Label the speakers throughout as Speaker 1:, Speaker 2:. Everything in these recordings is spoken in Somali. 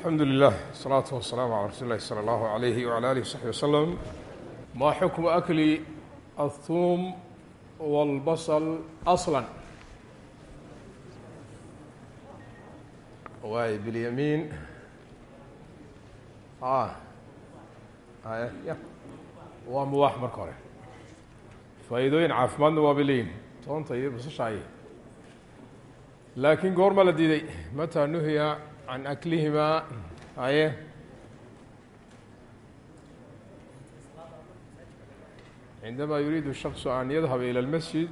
Speaker 1: alxamdu lilah asalaatu wasalaamu calaa rasuuli lahi sala allahu alayhi wala alihi wsaxbi wasalam maa xukmu akli althuum walbasal aslan? Waay bilyamiin ya waa mubaax marka hore. Faa'iidooyin caafimaadna waa baleyin toonta iyo basashaaye laakiin goorma la diiday. Mataa nuhiya can aklihimaa haye cindama yuriidu shaksu an yadhaba ilى اlmasjid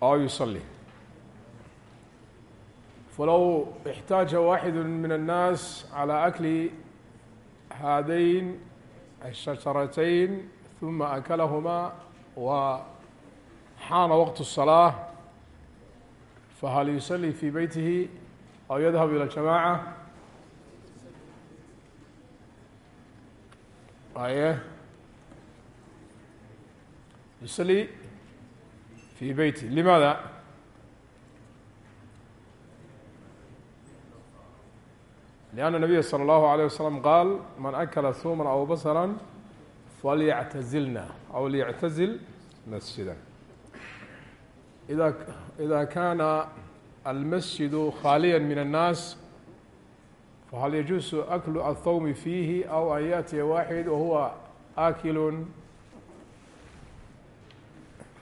Speaker 1: aw yusalli falow اxtaaja waaxidu min الnaas calى akli haadayn الshajaratayn ثuma akalahmaa wa xaana waqt الصalaaة fahal yusalli fi beytihi aw yadhab ilى اjamaaca aye yusalli fi beyti limaada لأn النabiya slى الlahu عalيه waslم qaal man akla ثuma aw basra falyctazilna aw lyctazil masjida إida kana almasjidu khaaliya min الnaas fahal yajuusu aklu aلthawmi fiihi aw an yaأtiya waaxid wahuwa akil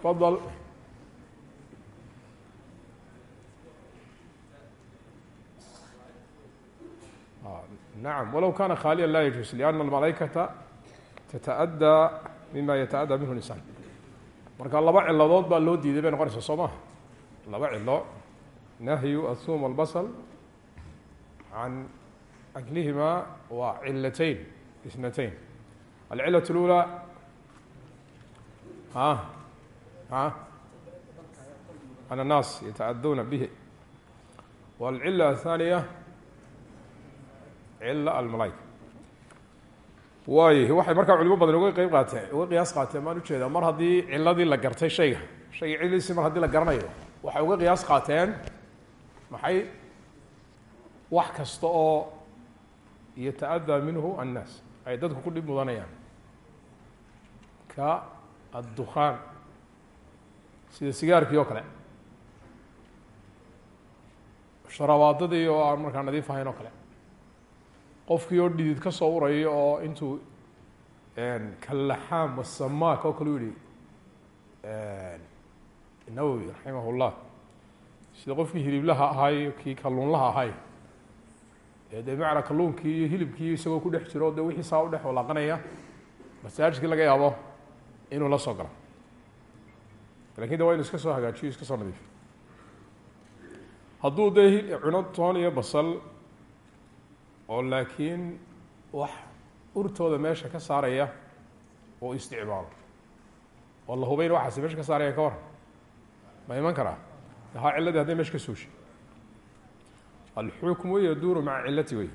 Speaker 1: fadl nacam walow kana khaaliya la yajuus liأna almalaykata tata'addaa mima yata'addaa minhu الإnsaan marka laba ciladood baa loo diiday bay noqonaysaa soo maha laba cilo nahyu athum albasal can aklihimaa waa cilatayn isnatayn alcilat اlulaa a a an annaas yatacaduuna bihi walcila athaaniya cila almalaaika waay waxay markaa culimo badan uga qeyb qaateen uga qiyaas qaateen baan u jeedaa mar haddii ciladii la gartay shayga shayga ciladiisii mar haddii la garanayo waxay uga qiyaas qaateen maxay? Wax kasta oo yata'adaa minhu annaas. Ay dadku ku dhib mudanayaan. Ka addukhaan. Sida sigaarkii oo kale. Sharabaadadii oo aan markaa nadiif ahayn oo kale. Qofkii oo dhidid ka soo urayo oo intuu kallaxaam wasamaak oo kale u yihi nawowi raximah llah sida qofkii hiliblaha ahay kii kalluunlaha ahay. Ee dee macna kalluunkii iyo hilibkii isagoo ku dhex jiro dee wixii saa u dhex walaaqanaya masaajidkii laga yaabo inuu la soo galo. Lakin de waa inu iska soo hagaajiyo iska soo nadiifiyo. Hadduu dee cuno toon iyo basal oo laakiin wax urtooda meesha ka saaraya oo isticmaalo. Oo la hubayn waxaasi meesha ka saaraya ka waran. Ma iman karaa haa cilladii hadday meesha ka suushay alxukmu yaduuru maca cilati wey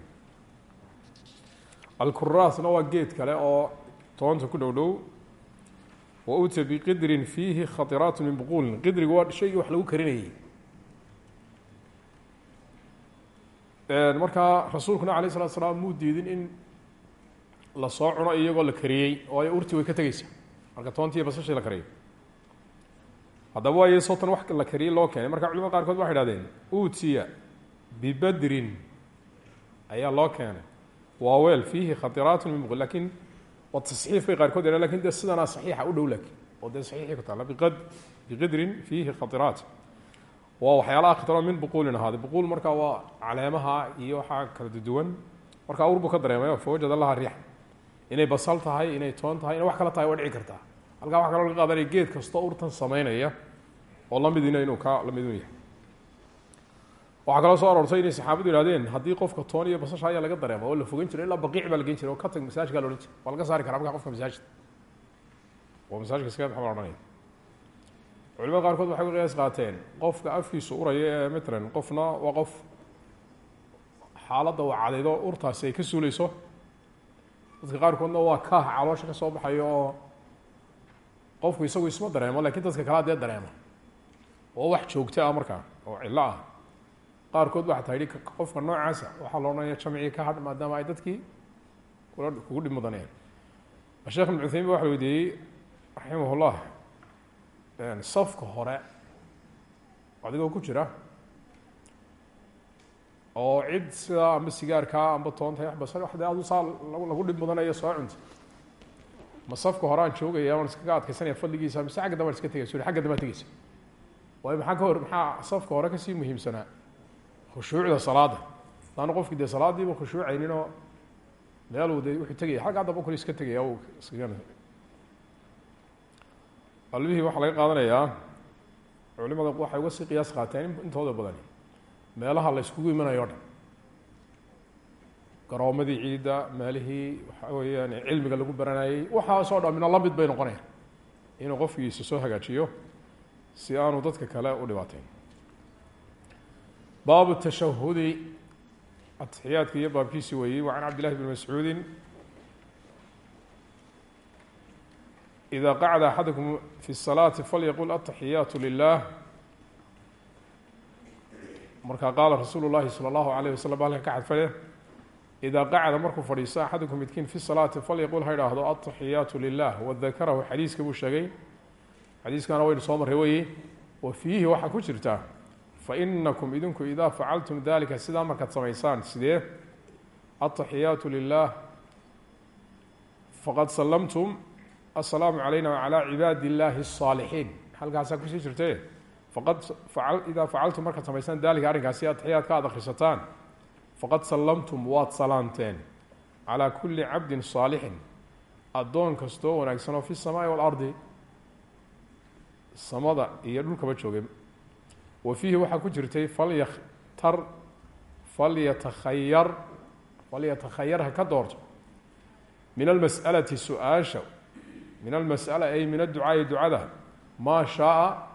Speaker 1: alkuraasna waa geed kale oo toonta ku dhow dhow wa uta biqidrin fiihi khatiraat min buquulin. Qidrigu waa shaygii wax lagu karinayay markaa rasuulkuna alayh الslat slaam muu diidin in la soo cuno iyagoo la kariyey waayo urti way ka tegeysa marka toontiiyo basashii la kariyay haddaba waayo sotan wax la kariyey loo keenay. Marka culimada qaarkood waxay hahdeen utiya bibadrin ayaa loo keenay. Waa weel fiihi khatiraat min laakiin waa tasxiif bay qaarkood yaheen laakiin dee sidanaa u dhow laakiin oo dee saxiixii ku taala biqad biqidrin fiihi khatiraat. Waa waxyaalaha khitro min buquulin ahaaday buquul markaa waa caleemaha iyo waxaa kala duwan. Markaa ur buu ka dareemay fawajada laha riix. Inay basal tahay inay toon tahay inay wax kala tahay waa kartaa halkaa waxa kaloo laga qaadanaya geed kastoo urtan sameynaya oo lamidina inuu ka lamidun yahay. Waxaa kaloo soo aroortay inay saxaabadu yihahdeen haddii qofka toon iyo basasha ayaa laga dareema oo la fogeyn jiray ilaa baqiic baa la gen jiray oo ka tag masaajka la odhan jiray. Waa saari karaa markaa qofka masaajidka oo masaajidka iskaga baxa la odhanaya culimada qaarkood waxay qiyaas qaateen qofka afkiisu uraya ee matlan qofna waa qof xaaladda uu cadaydo urtaasi ay ka suuleyso dadka qaarkoodna waa kaah caloosha ka soo baxayo qofku isagu isma dareemo laakiin dadka kalea dee dareema oo wax joogto ah markaa oo cillo ah. Qaarkood waxaa tahay qofka noocaasa waxaa lo odhanaya jamcii ka hadh maadaama ay dadkii kula kugu dhib mudaneen. Ibn cuthaymin waxa weydiiyey raximah llah safka hore adigoo ku jira oo cid sidaa amba sigaarkaa amba toonta waxbas de adu saa lagu dhib soo cunta ma safka hore aan joogaya waan iskaga adkaysanaya fadligiisa mise xagga dambe an iska tegaysa agga dambe ad tegeysa waayo maxaa ka hor maxaa safka hore ka sii muhiimsanaa? Khushuucda salaada. Laanna qofki dee salaadiiba khushuucaynin oo meeluu de wuxuu tegaya xaggaa dambe kule iska tegaya iskaga qalbihii waxaa laga qaadanayaa culimada waxay uga sii qiyaas qaateen intooda badani. Meelaha la iskugu imanayo o dhan garoomadii ciidda meelihii waxa weeyaan cilmiga lagu baranayey waxaasoo dhamina la mid bay noqonayaan inuu qofkiisa soo hagaajiyo si aanu dadka kale u dhibaateyn baabu tashahudi atixiyaadka iyo baabkiisi weeyey wa can cabd llahi bni mascuudi إda qacda axadakum fi الصalaaةi falyaqul aلtaxiyaatu lilah markaa qaala rasuulu الlahi salى اllahu عalيه waslm halkan ka xadfale idaa qacada markuu fadhiisto axadukum midkiin fi salaati falyaqul ha idhaahdo ataxiyaatu lilah wadakarahu xadiiska buu sheegay xadiiskana waynu soo marray weye wa fiihi waxaa ku jirtaa fainakum idinku idaa facaltum dalika sidaa markaad samaysaan sidee ataxiyaatu lilah faqad salamtum asalaamu calayna wacalaa cibaadi illaahi asaalixiin halkaasaa ku sii jirte faqad idaa facaltum markaad samaysaan dalika arrinkaasi ataxiyaad ka ad akrisataan faqad sallamtum waad salaamteen calaa kulli cabdin saalixin. Addoon kastoo wanaagsan oo fi samaai waalardi samada iyo dhulkaba joogay wa fiihi waxaa ku jirtay falyakhtar falyatakhayar falyatakhayar ha ka doorto. Min almas'alati su'aasha min almas'ala ay min adducaai ducada maa shaaa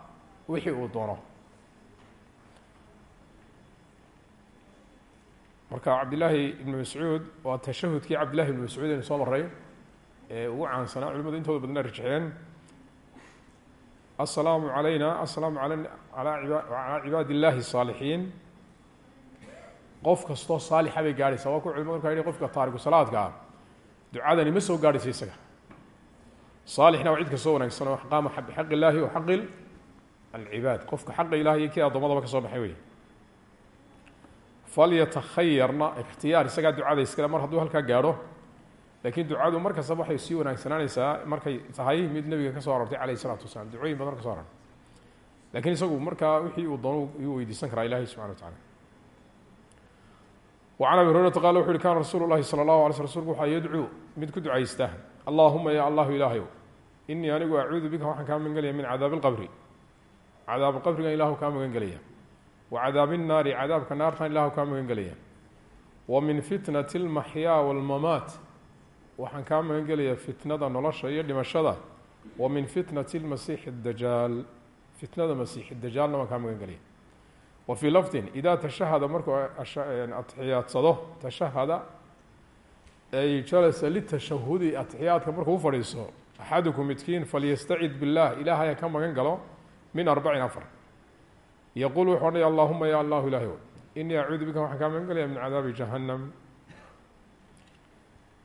Speaker 1: wixii uu doono. marka cabdillaahi ibnu mascuud waa tashahudkii cabdillahi ibnu mascuud aynu soo maray ee ugu caansanaa culimadu intooda badna rajxeen aلsalaamu عalayna aلsalaamu alaa cibaadi اllahi الصaalixiin qof kastoo saalixa bay gaadhaysaa waa ku culimadu markaa yihi qofka taariku salaadka ah ducadani ma soo gaadhaysa isaga saalixna waa cid kastoo wanaagsan oo qaama bixaq illaahi wa xaqi alcibaad qofka xaqa ilahi iyo kii addoommadaba ka soo baxay wey falyatakhayarna ikhtiyaar isagaa ducada iskale mar hadduu halkaa gaadho. Laakiin ducadu mar kastaba waxay sii wanaagsanaanaysaa markay tahay mid nebiga ka soo arortay calayh isalaatu wasalaam. Ducooyin badan ka so arortay. Lakiin isagu markaa wixii uu doono yuu weydiisan karaa ilahi subxana wa tacala can abi hurayrata qala wuxu uhi sala allahu alay sl rsulku waxaa yadcuu mid ku ducaysta allahuma ya allahu ilaahayow inii anigu acuudu bika waxaan kaa magan gelaya min cadaabi اlqabri cadaab qabrigan ilahu kaa magan gelaya wacadaabi nnaari cadaabka naartana ilaahu kaa magan gelaya wa min fitnati almaxyaa waalmamaat waxaan kaa magan gelayaa fitnada nolosha iyo dhimashada wa min fitnati almasiixi dajaal fitnada masiixi dajaalna waan kaa magan gelaya wa fii lafdin idaa tashahada markuu atixiyaadsado tashahada ay jalasa litashahudi atixiyaadka markuu u fadhiiso axadukum midkiin falyastacid billah ilaahay ka magan galo min arbacin afar yaquul wuxuu odhanaya allahuma ya allahu ilahy inii acuudu bika waxaan kaa magan gelaya min cadaabi jahannam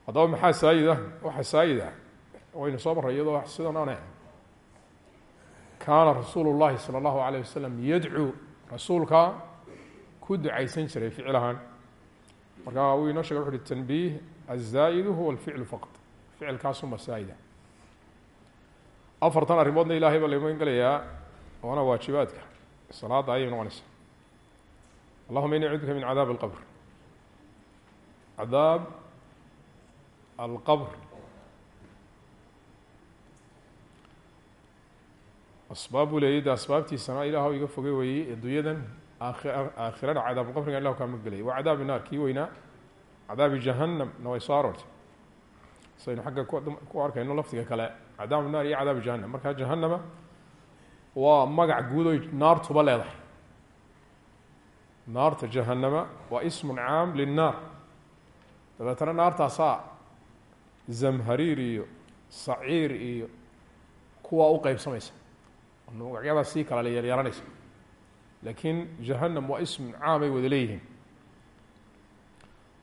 Speaker 1: haddaba maxaa saayida waxa saayida waynu soo marray iyadoo sidan ane kaana rasuulu llahi salى اllahu alayh wasalam yadcuu rasuulka ku ducaysan jiray ficil ahaan marka wuu inoo shegay wuxu uhi tanbiih azaa'idu huwa alficlu faqad ficilkaasuma saa'ida afartan arrimoodna ilahay baa laga magan gelayaa waana waajibaadka salaadda ayay noqonaysaa allahuma ini acuuduka min cadaab alqabr. Cadaab alqabr. Asbaab buu leeyay de asbaabtiisana ilaah iga fogey weeyey adduunyadan aakhirana cadaab qabrigan ilah kaa magelaya waa cadaabi naar kii weynaa cadaabi jahannamna way soo aroortay. Saynu xagga ku arkayno lafdiga kale cadaabu naar iyo cadaabi jahannam. Markaa jahannama waa magac guudoy naartuba leedahay. Naarta jahannama waa ismun caam linnaar. Dabeetana naartaasaa zamhariir iyo saciir iyo kuwaa u qeybsamaysa magacyadaas sii kala yeelyeelanaysa laakiin jahanam waa ism caamay wada leeyihiin.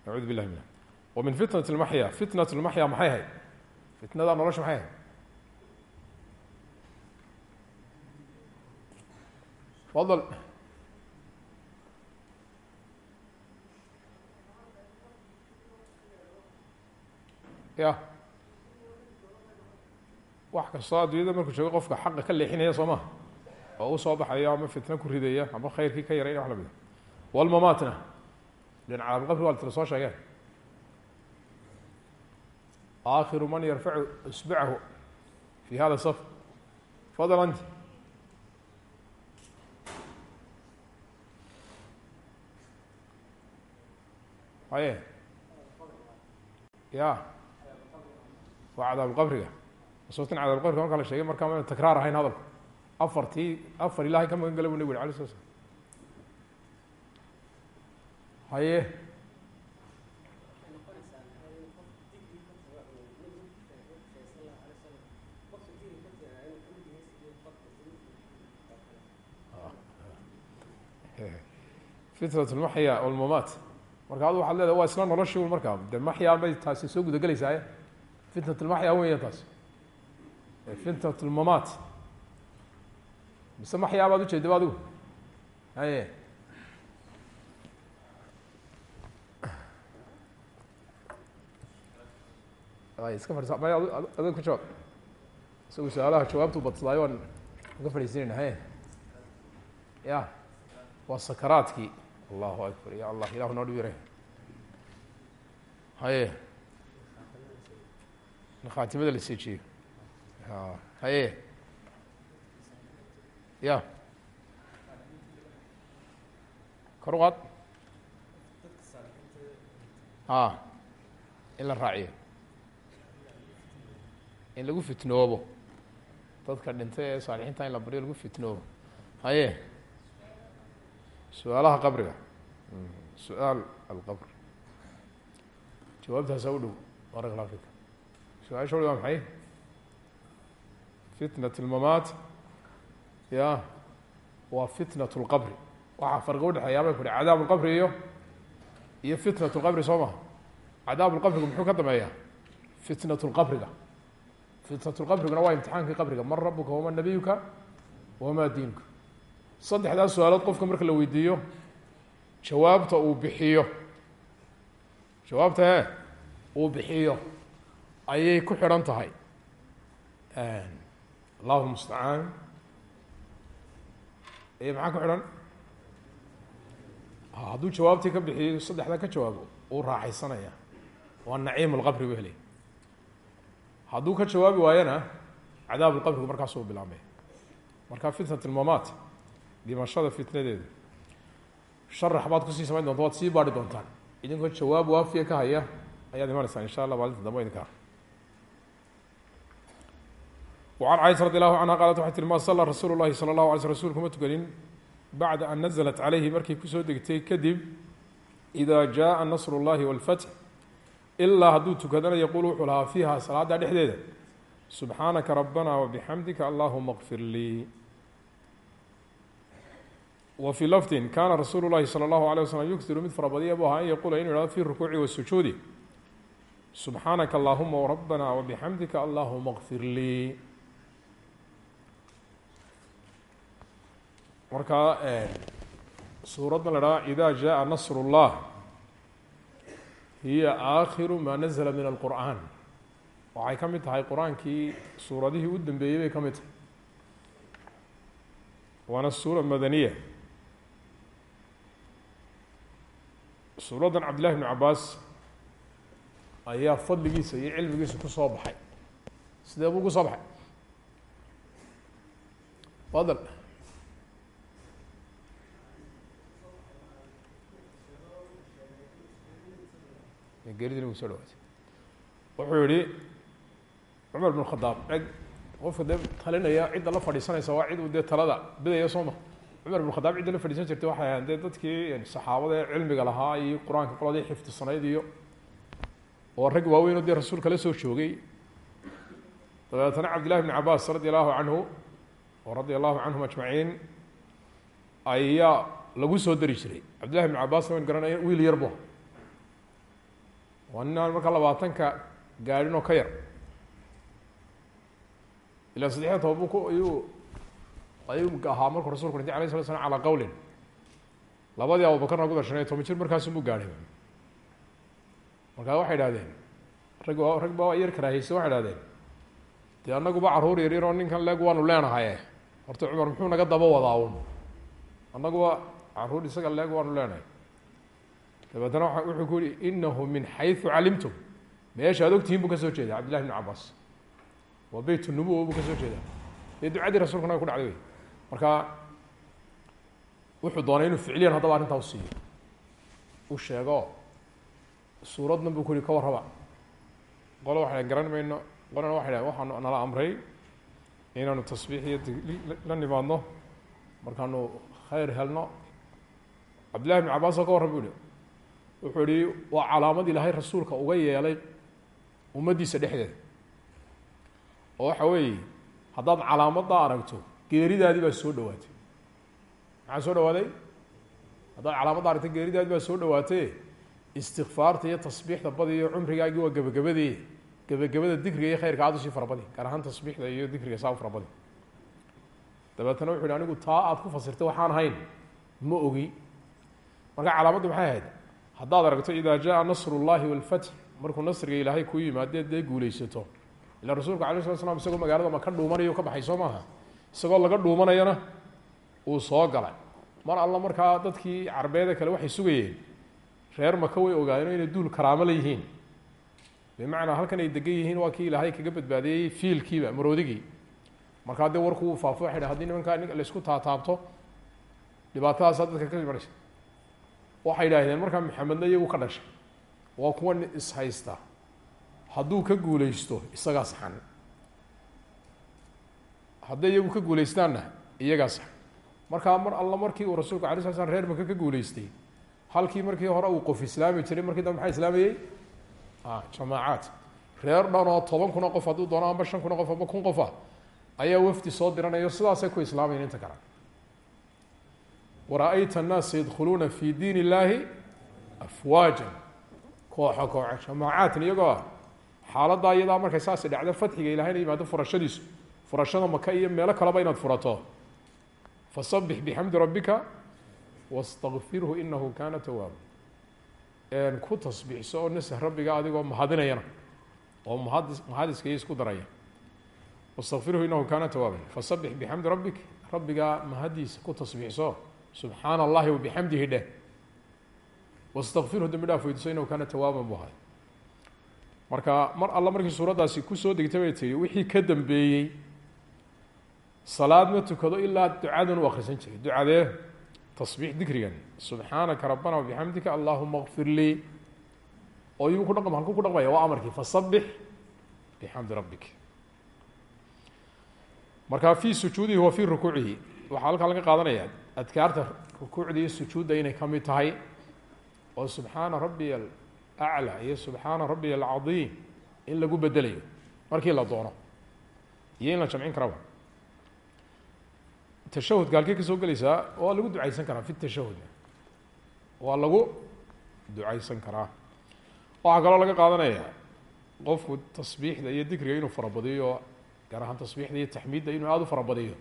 Speaker 1: Nacuudu billahi minha wa min fitnat اlmaxya fitnat اlmaxya maxay ahayd? Fitnada nolosha maxay fadl ya. Wax kastoo addunyada markuu joogo qofka xaqa ka leexinaya soo maha oo u soo baxaya ama fitno ku ridaya ama khayrkii ka yarayna wax lamida walmamaatna den cadaabulqabri waa tila soo sheegeen aakhiru man yarfacu isbacahu fi hada saf. Fadl anti haye ya. Waa cadaabulqabriga sababtan cadaabulqabriga markaa la sheegay markaa mayna takraar ahayn hadalku. Afartii afar ilahay ka magan gala bu nabig alay sla slam haye fitrat lmaxya walmamaat marka adu waxaad leedahay waa isla noloshi un markaa de maxyaa bay taasi soo guda gelaysaaye fitnat lmaxya weya taas fitnat lmamaat mise maxyaa baad ujeedaba adigu? Haye. Ay iska fadhisa may adag ku jawaab. Isagu su'aalaha jawaabtu badsadaayo waan uga fadhiisinayna haye. Ya waa sakaraadkii allahu akbar. Ya allah ilahu noo dhibire haye. Khaatimada la seejiyo haye. Ya. Kor uqaad a in la raaciyo. In lagu fitnoobo. Dadka dhintay ee saalixiinta in la baryo lagu fitnoobo. Haye su'aalaha qabriga. Su'aal alqabr. Jawaabtaasa u dhow barak la fika su'aasha udhow waa maxay fitnat lmamaat ya waa fitnat lqabri waxaa farqi udhexeeya bay ku hi cadaab lqabri iyo iyo fitnat lqabri soo maha cadaab lqabrigu muxuu ka dameeya fitnat lqabriga fitnat lqabriguna waa imtixaankii qabriga. Man rabuka waman nabiyuka wamaa diinuka saddexdaas su'aalood qofka marka la weydiiyo jawaabta uu bixiyo. Jawaabta e uu bixiyo ayay ku xidhan tahay. Allahu mustacaan iyo maxaa ku xidhan? Hadduu jawaabtii ka bixiyo saddexda ka jawaabo uu raaxaysanaya. Waa naciim lqabri bu helay. Hadduu ka jawaabi waayana cadaab lqabrigu markaasuu bilaabmay dhimashada fitnadeedu sharax baad kusii samayn doonta waad sii baari doontaan idinkoo jawaab waafiya ka haya ayaad imanaysaa insha allah maalinta dambe idinka وعن caiشha رadي الlaه عanهa qalat waxay tiri ma sala rasuul الlahi salى الlaه alay sl rsulku ma tukanin bacda an naزlat عalayhi markay kusoo degtay kadib إida jaءa nasr الlahi والfatح ilaa hadduu tukadana yaquul wuxuu lahaa fiiha salaada dhexdeeda subxaanaka rabana وbxamdika allahuma اغfir lii wa fii lafdin kaana rasuulu llaahi sala allahu alay waslm yugsiru mid farabadiya buu ahaa an yaquula inu ihahdo fi rukuuci wasujuudi subxaanaka allaahuma wrabbana wabixamdika allahuma kfir lii markaa eh, suuradna la dhaha ida jaءa nasr اllah hiya aakhiru ma nazla min alqur'aan. Waxay ka mid tahay qur'aankii suuradihii u dambeeyey bay ka mid tahay. Waana suura madaniya. Suuraddan cabdillahi bnu cabaas ayaa fadligiisa iyo cilmigiisa ku soo baxay. Sidee buu ku soo baxay? Fadl geridina gu soo dhawaatay. Wuxuu yihi cumar bn khadaab qofka dee talinaya cidda la fadhiisanaysa waa cid uu dee talada bidaya soo ma cumar bn khadaab cidda la fadhiisan jirtay waxay ahayn dee dadkii saxaabada ee cilmiga lahaa iyo qur'aanka qoladii xifdisanayd iyo oo rag waaweyn oo dee rasuulka la soo joogay. Dabeetana cabdillahi bn cabaas radi allahu canhu o radia allahu canhum ajmaciin ayaa lagu soo dari jiray. Cabdillahi bn cabasna wayn garanaya wiil yarbo waa nin aan markaa labaatanka gaadhin oo ka yar. Ilaa saddexiya toban bu ku ayuu ayuu ahaa markuu rasulku dhintay alay slat slam calaa qawlin. Labadii abubakarna ku darshanay toban jir markaasumuu gaadhay. Markaa waxay idhahdeen rag rag ba yar karaahiyeysa waxay idhahdeen dee annaguba carruur yar yaroo ninkan leeg waanu leenahaye horta cumar muxuu naga daba wadaa un annaguba carruur isaga leeg waanu leenahay. Dabeetana wuxuu ku yihi inahu min xayثu calimtum. Meesha ad ogtihiin buu ka soo jeeda cabdillahi bn cabaas waa beyt nubuwa buu ka soo jeeda dee ducadii rasulka naga ku dhacday marka wuxuu doonay inuu ficliyan haddaba arrintaa u siiyo. U sheego suuradna buu ku yihi ka warraba. Qolo waxay garan mayno. Qolana waxay dhahen waxaanu nala amray inaanu tasbiix iyo la nimaadno. Markaanu khayr helno. Cabdillahi bn cabaas oo ka warran bu yihi wuxuu yihi waa calaamad ilaahay rasuulka uga yeelay ummaddiisa dhexdeeda. Oo waxa weeye haddaad calaamadda aragto geeridaadii baa soo dhawaatay maxaa soo dhawaaday haddaad calaamadda aragto geeridaadii baa soo dhawaatay istikfaarta iyo tasbiixda badi iyo cumrigaagii waa gebagabadii gebagabada dikriga iyo khayrka aad u sii farabadi gaar ahaan tasbiixda iyo dikriga saa u farabadi dabeetana wuxu yhi anigu taa aad ku fasirtay waxaan hayn ma ogi marka calaamaddu maxay ahayd haddaad aragto ida jaa nasr اllahi wاlfatx markuu nasriga ilaahay kuu yimaadee dee guulaysato ila rasuulku alay slat slam isagoo magaalada maka dhuumanayo ka baxay soo maaha isagoo laga dhuumanayana uu soo galay. Mar alla markaa dadkii carbeeda kale waxay sugayeen. Reer maka way ogaayeen inay duul karaamo la yihiin. Bimacnaa halkan ay degan yihiin waa kii ilaahay kaga badbaadiyey fiilkiiba maroodigii markaa dee warku uu faafo waxay dhn haddii nimankaa la isku taataabto. Dhibaatadaasa dadka ka imanaysa waxay idhaahdeen markaa maxamedna iyagu ka dhashay. Waa kuwa ishaysta hadduu ka guulaysto isagaa saxan hadday iyagu ka guulaystaanna iyagaa saxan markaa mar alla markii uu rasuulku alay sla slam reer maka ka guulaystay halkii markii hore uu qof islaami jiray markii dambe maxaa islaamayey jamaacaad. Reer dhan oo toban kun oo qof hadduu doono amba shan kun oo qof amba kun qofa ayaa wafdi soo diranayo sidaasay ku islaamayan inta kale. Wara-ayta annaasa yadkhuluuna fi diin illaahi afwaajan kooxo kooxo jamaacaatan iyagoo ah. Xaaladdaa iyadaa markay saasi dhacdo fadxiga ilahayna yimaado furashada maka iyo meelo kaleba inaad furato. Fasabix bixamdi rabbika wastakfirhu inahu kaana tawaaba ku tasbiixso oo nasah rabbiga adigoo mahadinayana oo iyo isku daraya. Wastakfirhu inahu kaana tawaaban fasabix bixamdi rabbik rabbigaa mahadiisa ku tasbiixso subxaana allahi wabixamdihi dheh. Wastakfirhu dambi dhaaf weydiiso inahu kaana tawaaban bu ahay marka mar alla markii suuraddaasi ku soo degtay bay tihi wixii ka dambeeyey salaad ma tukado ilaa ducadan u akrisan jiray. Ducadee tasbiix dikrigan. Subxaanaka rabbana wabixamdika allahuma kfir lii oo yuu ku dhaqm halkuu ku dhaqmaya waa amarkii. Fasabix bixamdi rabbik. Marka fi sujuudihi wa fi rukuucihi. Waxaa halkaa laga qaadanaya adkaarta rukuucda iyo sujuudda inay ka mid tahay. Oo subxaana rabbiya alaclى iyo subxaana rabbiya alcadiim in lagu bedelayo. Markii la doono. Iyo in la jamcin karaba tashahudka halkey ka soo gelaysaa waa lagu ducaysan karaa fi tashahud waa lagu ducaysan karaa. Waxaa kaloo laga qaadanaya qofku tasbiixda iyo dikriga inuu farabadiyo gaar ahaan tasbiixda iyo taxmiidda inuu aada u farabadiyo.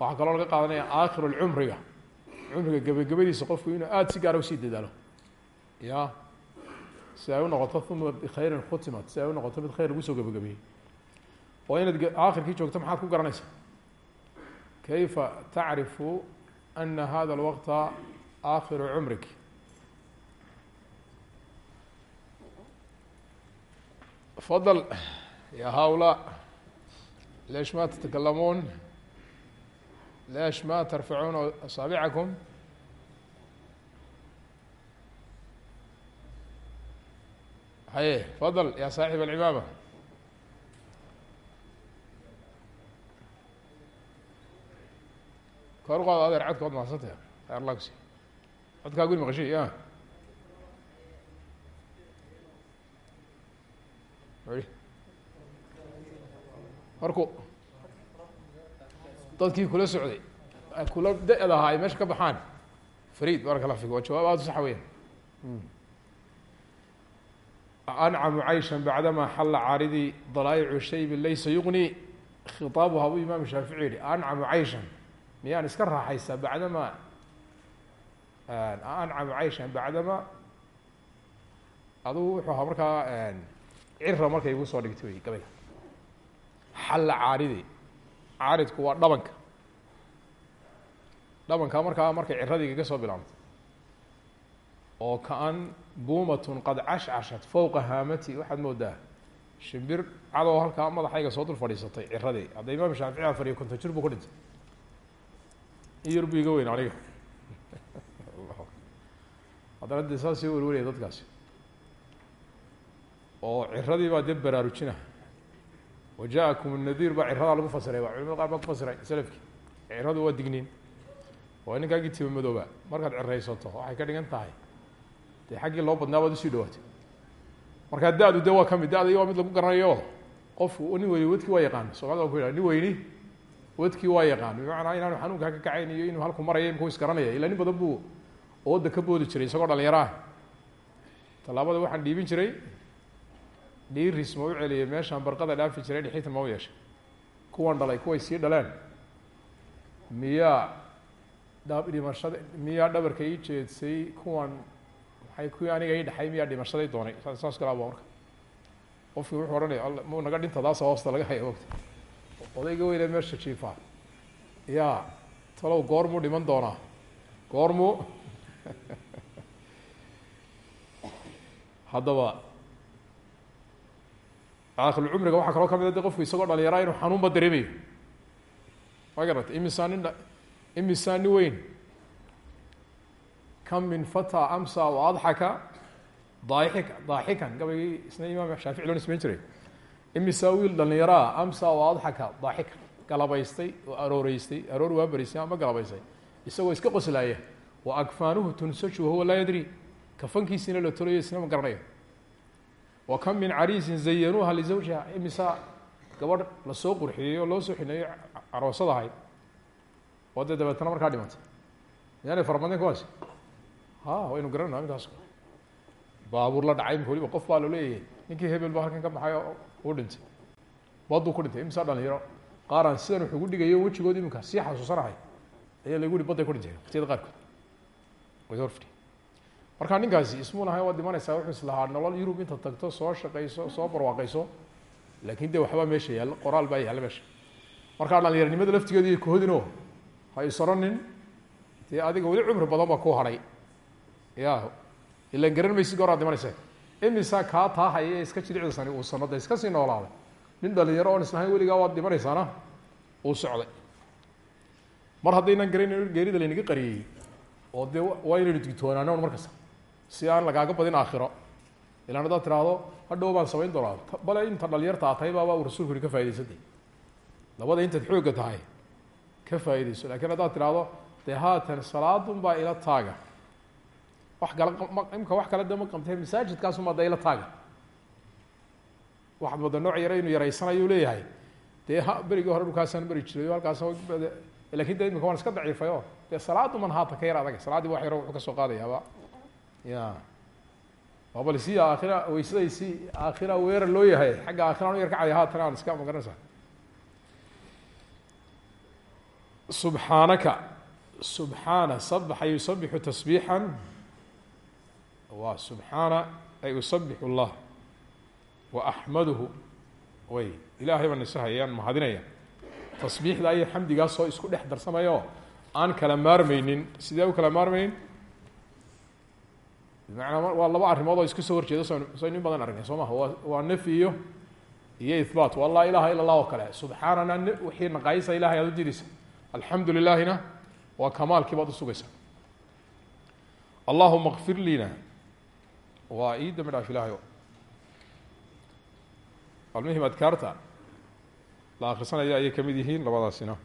Speaker 1: Waxaa kaloo laga qaadanaya aakhir cumriga cumriga gebagabadiisa qofku inuu aada si gaara u sii dadaalo. Ya si ay u noqoto uma bikhayrin khutimat si ay u noqoto mid khayr lagu soo gebagabeeyey oo inaad aakhirkii joogto maxaad ku garanaysaa kayfa tacrifu ana hada alwaqta aakhiru cumrik fadl ya haulaa leesh ma tatakalamuun leesh ma tarfacuuna asaabicakum haye fadl ya saaxib alcimaama kor uqaado adeer codka waad mahadsantah khayr allah kusi codkaa guri maqashay ya. Marku dadkii kula socday kula da-da ahaa ay meesha ka baxaan fariid baaraka allah fik waa jawaab aada u saxa weyan ancamu cayshan bacdamaa xalla caaridii dalaa'icu shaybi laysa yuqni khitaabuha buu imaam shaafici yihi miyaan iska raaxaysaa bacdamaa ancamu cayshan bacdamaa adugu wuxuu ahaa markaa cira markay igu soo dhigtay wey gabayga. Xalla caaridi caaridku waa dhabanka. Dhabanka markaa markay ciradii kaga soo bilaabtay oo kaan buumatun qad cashcashat fowqa haamati waxaad moodaa shimbir cadow halkaa madaxayga soo dul fadhiisatay ciradii hadda imaam shaafici a fariyo konton jir buu ku dhintay in yar buu iga weyn aniga haddana dee saas sii welwelaya dadkaasi oo ciradii baa dee baraarujina wa jaakum nadiir baa ciradaa lagu fasiray ba culimada qaar baa ku fasiray selafki ciradu waa digniin waa ninkaagii tiba madooba markaad ciraysato waxay ka dhigan tahay dee xaggii loo badnaa baad u sii dhawaatay markaa da-du de waa ka mid lagu garanayo qofku nin weyni wadkii waa yaqaan soomaalida waa ku yidhaha wadkii waa yaqaan bimacnaa inaanu xanuunkaa ka kacayn iyo inuu halku maraya imka u isgaranaya ila nin badan buu ooda ka boodi jiray isagoo dhalinyaro ah tallaabada waxaan dhiibin jiray dhiiris ma u celiyay meeshaan barqada dhaafi jiray dhixitan ma u kuwan dhalay kuway sii dhaleen miyaa dhimashada miyaa dhabarka ii jeedsay? Kuwan maay kuwii aniga ii dhexay miyaa dhimashaday doonay? Saas kalaaba marka. Qofkii wuxuu odhanaya mu naga dhintadaasa hoosta laga haya mogta odayga weyne meesha jiifaa ya talow goormuu dhiman doonaa goormuu haddaba cumriga waxaa kaloo ka mid a de qofku isagoo dhalinyaraa inuu xanuunba dareemayo ma garata imisaa nin imisaa nin weyn kam min fata amsa o adxaka daaxika daaxikan gabaygii isna imaam shaafici loo nisbeyn jiray imisaa wiil dhalinyaraa amsa o adxaka daaxikan galabaystay oo arooreystay aroor waa beriystay ama galabaystay. Isagoo iska qoslaaya wa akfaanuhu tunsaju wahuwa laa yadri kafankiisiina la tolayo isna ma garanayo. Wa kam min cariisin zayanuuha lizawjiha imisaa gabadh la soo qurxiyey oo loo soo xineeyo oo dee dabeetana markaa dhimatay. Miyaanay faramadeen kuwaasi. Ha waynu garanayna intaas baabuur la dhacay imka waliba qof baa lo leeyahay. Ninkii hebel ba halkan ka baxay oo uu dhintay baduu ku dhintay imisaa dhalinyaro qaaraan sidan wuxuu gu dhigayo wejigood iminka sii xasuusanahay ayaa lagu yihi badday ku dhinteen waktiyada qaarkood way horfidhi markaa ninkaasi ismuu lahayn waad dhimanaysaa wuxuu islahaa nolol yurub inta tagto soo shaqayso soo barwaaqayso laakin dee waxbaa meesha yaalla qoraal baa yaalla meesha markaa dhalinyaranimada laftigeedu iyo kuhodino ha isoronin dee adiga weli cumri badan baa ku hadhay ya ilan garan maysid gooraad dhimanaysa imisaa kaa taahaya ee iska jilicsani uu sanada iska sii noolaaday. Nin dhalinyaro oon islahayn weligaa waad dhimanaysaana uu socday. Mar haddaynan garanayn geerida laynaga qariyey oo dee waa inaynu digtoonaano markasta si aan lagaaga badin aakhiro. Ilaan haddaad tiraahdo hadhow baan samayn doonaa. Bale inta dhalinyarta a tahay baaba uu rasulku yihi ka faa'idaysantay labada intaad xoogga tahay ka faa'iidayso. Lakiin haddaad tiraahdo dee haatan salaadun baa ila taaga kale imka wax kale de ma qabtee masaajidkaasunbaa da taaga. Waxaad mooda nooc yare inuu yaraysanayo leeyahay. Dee berigii hore dhulkaasaan mari jiray halkaas laakiin de imika waan iska daciifay o dee salaaduman haata ka yar adag salaadii wax yaro wuxuu ka soo qaadayaaba. Ya. Waabal si aakhira weysaday si aakhira weerar loo yahay. Xagga aakhira anu yar kacaya haatan aan iska magaranaysa subxaanaka subxaana sabaxa yusabixu tasbiixan waa subxaana ay usabixu اllah wa axmaduhu way ilaahay baan isahayaan mahadinaya tasbiixda iyo xamdigaasoo isku dhex darsamayoo aan kala maarmeynin sidee u kala maarmeyn bimacnaa waa laba arrimood oo iska soo horjeeda so saynu badan aragnay soo maha waa waa iyo iyo ihbaat waa laa ila اllah oo kale. Subxaanana wixii naqaayisa ilahay aad u diraysa alxamdu waa kamaalkii baad usugaysa allahuma kfir liina waa ii dambi dhaaf ilahayo almuhim adkaarta la akrisanaya ayay kamid yihiin labadaasina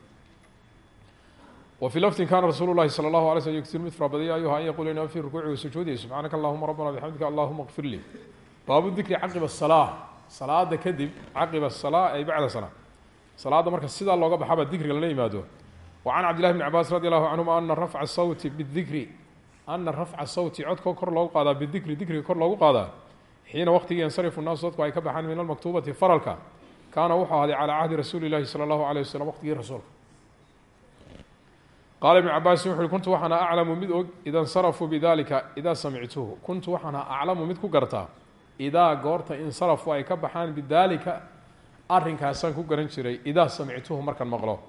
Speaker 1: wa fii lafdin kana rasuulu lahi salى اllahu alay slm yugtir mid fara badaya ayuha an yaqula ina fi rukuuci wasujuudi subxaanaka allahuma rabbana bixamdika allahuma kfir lii baabu dikri caqiba الsalaa salaada kadib caqiba الsalaa ay bacda salaa salaadda marka sidaa looga baxaba dikriga lala yimaado وعن cبد لله بن عباس رضي الله عنهma أنa رفع الsوت bالذikri ana rafca sawti codkoo kor loogu qaadaa bidikri dikriga kor loogu qaadaa xiina waqtigii yansarifu naasu dadku ay ka baxaan min almaktuubati faralka kaana wuxuu ahday calaa cahdi rasuuli sala allahu aleyh waslm waqtigii rasuulka qaala ibnu cabaasin wuxu kuntu waxaana aclamu mid og ida insarafuu bidalika idaa samictuhu kuntu waxaana aclamu mid ku gartaa idaa goorta insarafu ay ka baxaan bidaalika arrinkaasaan ku garan jiray idaa samictuhu markaan maqlo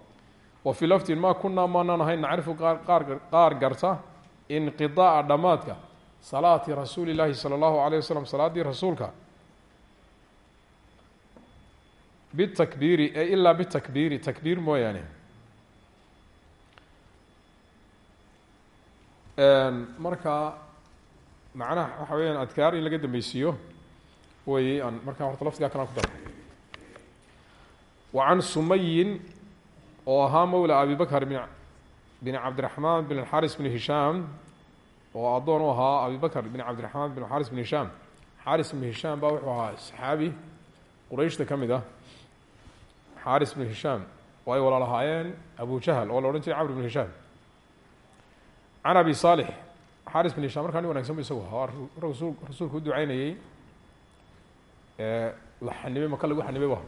Speaker 1: wa fii lafdin maa kunaa maanaan ahayn nacrifu qaar garta inqidaaa dhammaadka salaati rasuuli llaahi sala allahu alayh wasalam salaaddii rasuulka bitakbiiri e ilaa bitakbiiri takbiir mooyaane. Marka macnaha waxa weyaan adkaar in laga dambeysiiyo wey aan markaa horta lafdigaa kalaan ku dara wa can sumayin oo ahaa mowla abi bakr bin bin cabdiraxmaan bin xaris bin hishaam oo addoon u ahaa abi bakr bin cabdiraxmaan bin xaris bin hishaam xaris bin hishaam baa wuxuu ahaa saxaabi qurayshta ka mid ah xaris bin hishaam oo ay walaal ahaayeen abu jahl oo la odhan jiray camr bin hishaam can abi saalix xaris bin hishaam markaa nin isagu ahaa rasuulku u ducaynayey la xanibay maka lagu xanibay bu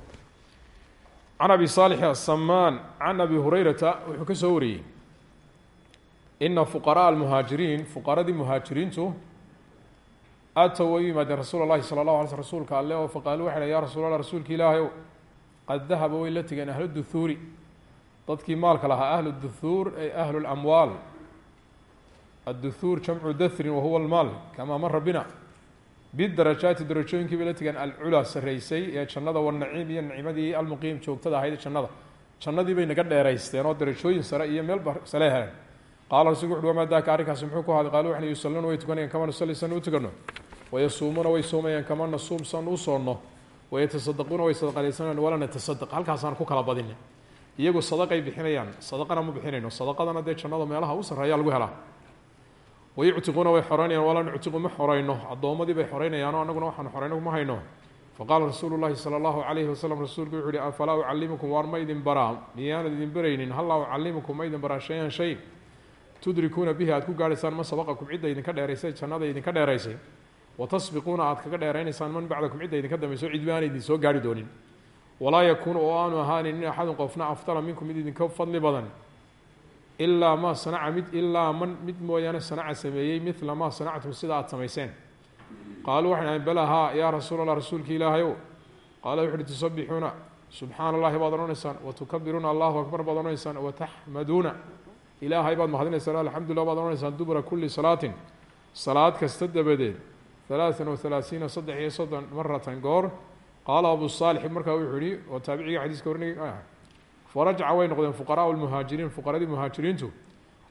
Speaker 1: can saalix asamaan can abi hurayrata wuxuu ka inna fuqaraa almuhaajiriin fuqaradii muhaajiriintu aatow way u yimaadeen rasuula llahi sala allah alay sl rsulka alle oo faqaalu waxay ya rasuul allah rasuulka ow qad dahaba way la tegeen ahlu duhuuri dadkii maalka lahaa ahlu duhuur ay ahlu lamwaal adduhuur jamcu dahrin wa huwa almaal kamaa mara bina. Bidarajaati darajooyinkii bay la tegeen alculaa sarraysay ee jannada wanaciim iyo nacimadii almuqiim joogtada ahayd jannada. Jannadii bay naga dheeraysteen oo darajooyin sare iyo meel sale heleen qaala rasulku wuxuhi wamaa daaka arrinkaasi muxuu ku haday qalu waxna yusalluuna way tukanayaan kama nusalli san u tukano wayasuumuuna way soomayaan kama nasuum san u soonno. Wayatasaddaquuna way sadaqadaysanayaan wala natasadaq halkaasaan ku kala badina iyagu sadaqay bixinayaan sadaqana ma bixinayno. Sadaqadana dee jannada meelaha u sarreeya lagu helaa. Wayuctiquuna way xoreynayaan walaa nuctiqu ma xoreyno addoommadii bay xoreynayaanoo annaguna waxaan xoreyno ma hayno. Faqaala rasuulu llahi sala allahu calayhi wasalam rasuulku wuxu uhi afalaa ucallimukum? Waar ma idin baraa? Miyaanad idin baraynin? Hallaa ucallimukum? Ma idin baraa shay-an shay tudrikuuna bihi aad ku gaadhaysaan ma sabaqakum cidda idinka dheeraysay jannada idinka dheeraysay. Wa tasbiquuna aad kaga dheeraynaysaan man bacdakum cidda idinka dambayso cidbi aan idin soo gaarhi doonin. Walaa yakuunu oo aanu ahaanin in axadun qofna afdala minkum mid idinka fadli badan. Ilaa maa sanaca mid ilaa man mid mooyaane sanaca sameeyey midla maa sanactum sida aad samayseen. Qaaluu waxay dhahen bala haa yaa rasuul allah rasuulka ilaahayow qaala wuxu uhi tusabixuuna subxaana allahi baad odhanaysaan wa tukabiruuna allahu akbar baad odhanaysaan wa taxmaduuna ilaahay baad mahadinaysaan alxamdulilah baad odhanaysaan dubura kulli salaatin salaad kasta dabadeed halaatan wa halaasiina saddex iyo soddon maratan goor. Qaala abu saalix markaa wuxuu yihi oo taabiciga xadiiska warinay farajaca way noqdeen fuqaraau lmuhaajiriin fuqaradii muhaajiriintu.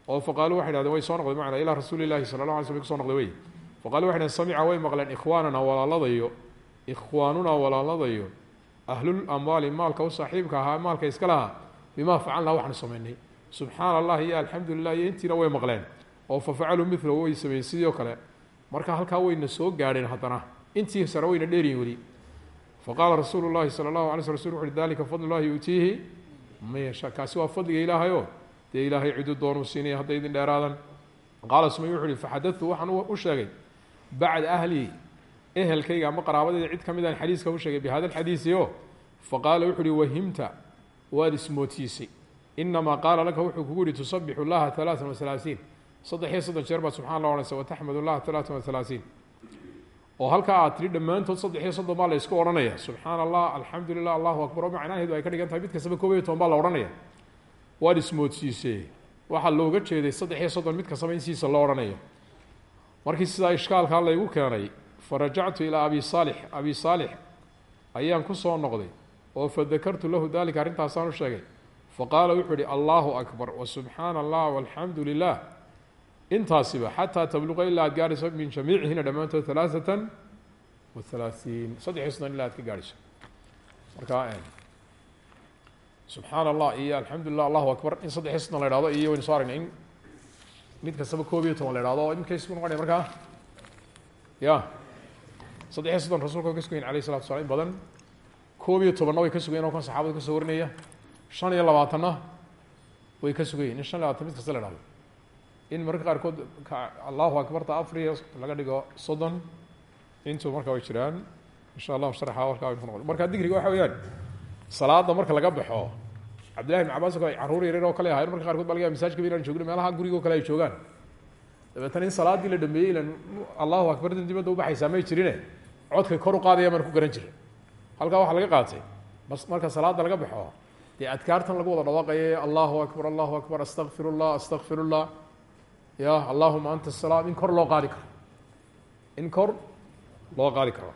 Speaker 1: Oo faqaaluu waxay dhahdeen way soo noqdeen macnaa ilaa rasuuli llahi sala la alay slm ku soo noqday wey faqaluu waxay dhaheen samica way maqleen ikhwaanana walaaladayo ikhwaanuna walaaladayo ahlul amwaali maalka u saaxiibka ahaa maalka iska lahaa bimaa facalnaa waxaanu samaynay subxaana allah iyo alxamdu iyo intiina way maqleen. Oo fa facaluu mila way sameeyey sidii kale. Marka halkaa wayna soo gaadheen haddana intii sare wayna dheeriyin weli. Faqaala rasuulu llahi sala allahu alay sl rasul wuxu uhi dalika fadl llahi yuutiihi ma yasha waa fadliga ilaahayoo dee ilaahay cidu doonuu siinaya hadday idin dheeraadan. Qaala sumay wuxu uhi faxadadtu waxaan u sheegay bacda ahlii ehelkayga ama qaraabadeyda cid ka mid aan xadiiska u sheegay bihada alxadiisi o faqaala wahimta waad ismootiisay inamaa qaala laka wuxuu kugu yihi tusabixu llaha alaaan waalaasiin saddex iyo soddon jeer baad subxana la odhanaysa wataxmadu llaha alaaan waalaasiin oo halkaa aad tidhi dhammaantood saddex iyo soddon baa la ysku odhanaya subxaana allah alxamdu lilah allahu akbar oo macnaheedu ay ka dhigan mid kastaba koob iyo toban baa la odhanaya waad waxaa looga jeeday saddex iyo soddon mid kastaba in siisa loo odhanayo markii sidaa ishkaalkaa laygu keenay fa rajactu ilaa abi saalix abi saalix ayaan ku soo noqday oo fadakartu lahu dalika arrintaasaan u sheegay faqaala wuxuu ihi allahu akbar wasubxaana allah walxamdu lilah intaasiba xataa tabluqa ilaa aad gaadhayso min jamiicihina dhammaantood alaaatan wa halaaiin saddex iyo soddon ilaa aad ka gaadhayso marka subxaana allah iyo alxamdu lilah allahu akbar in saddex iyo soddon la ihahdo iyo waynu soo aragnay in mid kastaba koob iyo toban la ihahdo imkaysu noqonaya markaa ya saddex iyo soddon rasulka ka sugayen alayh salatu sala in badan koob iyo tobanna way ka oo kan saxaabada ka soo warinaya shan iyo labaatanna way ka sugayihin in shan labaatan mid kasta la dhahdo in mararka qaarkood allahu akbarta afriya laga dhigo soddon intuu marka way jiraan insha allahu sharxa halkaa way ku noqon. Marka digriga waxa weeyaan salaada marka laga baxo cabdillahi ibn cabas kale carruur yaryar oo kale ahayn marka qaarkood ba laga masaajka inaan joogno meelaha gurigo kale ay joogaan. Dabeetana in salaadii la dhameeyey ilan allahu akbar din dibadda ubaxaysaa may jirine codkay kor u qaadaya baan ku garan jirin halkaa waxaa laga qaatay. Bas marka salaada laga baxo dee adkaartan lagu wada dhawaaqaye allahu akbar allahu akbar astakfir llah astakfir llah ya allahuma anta asalaam in kor loo qaadi karo. In kor loo qaadi karo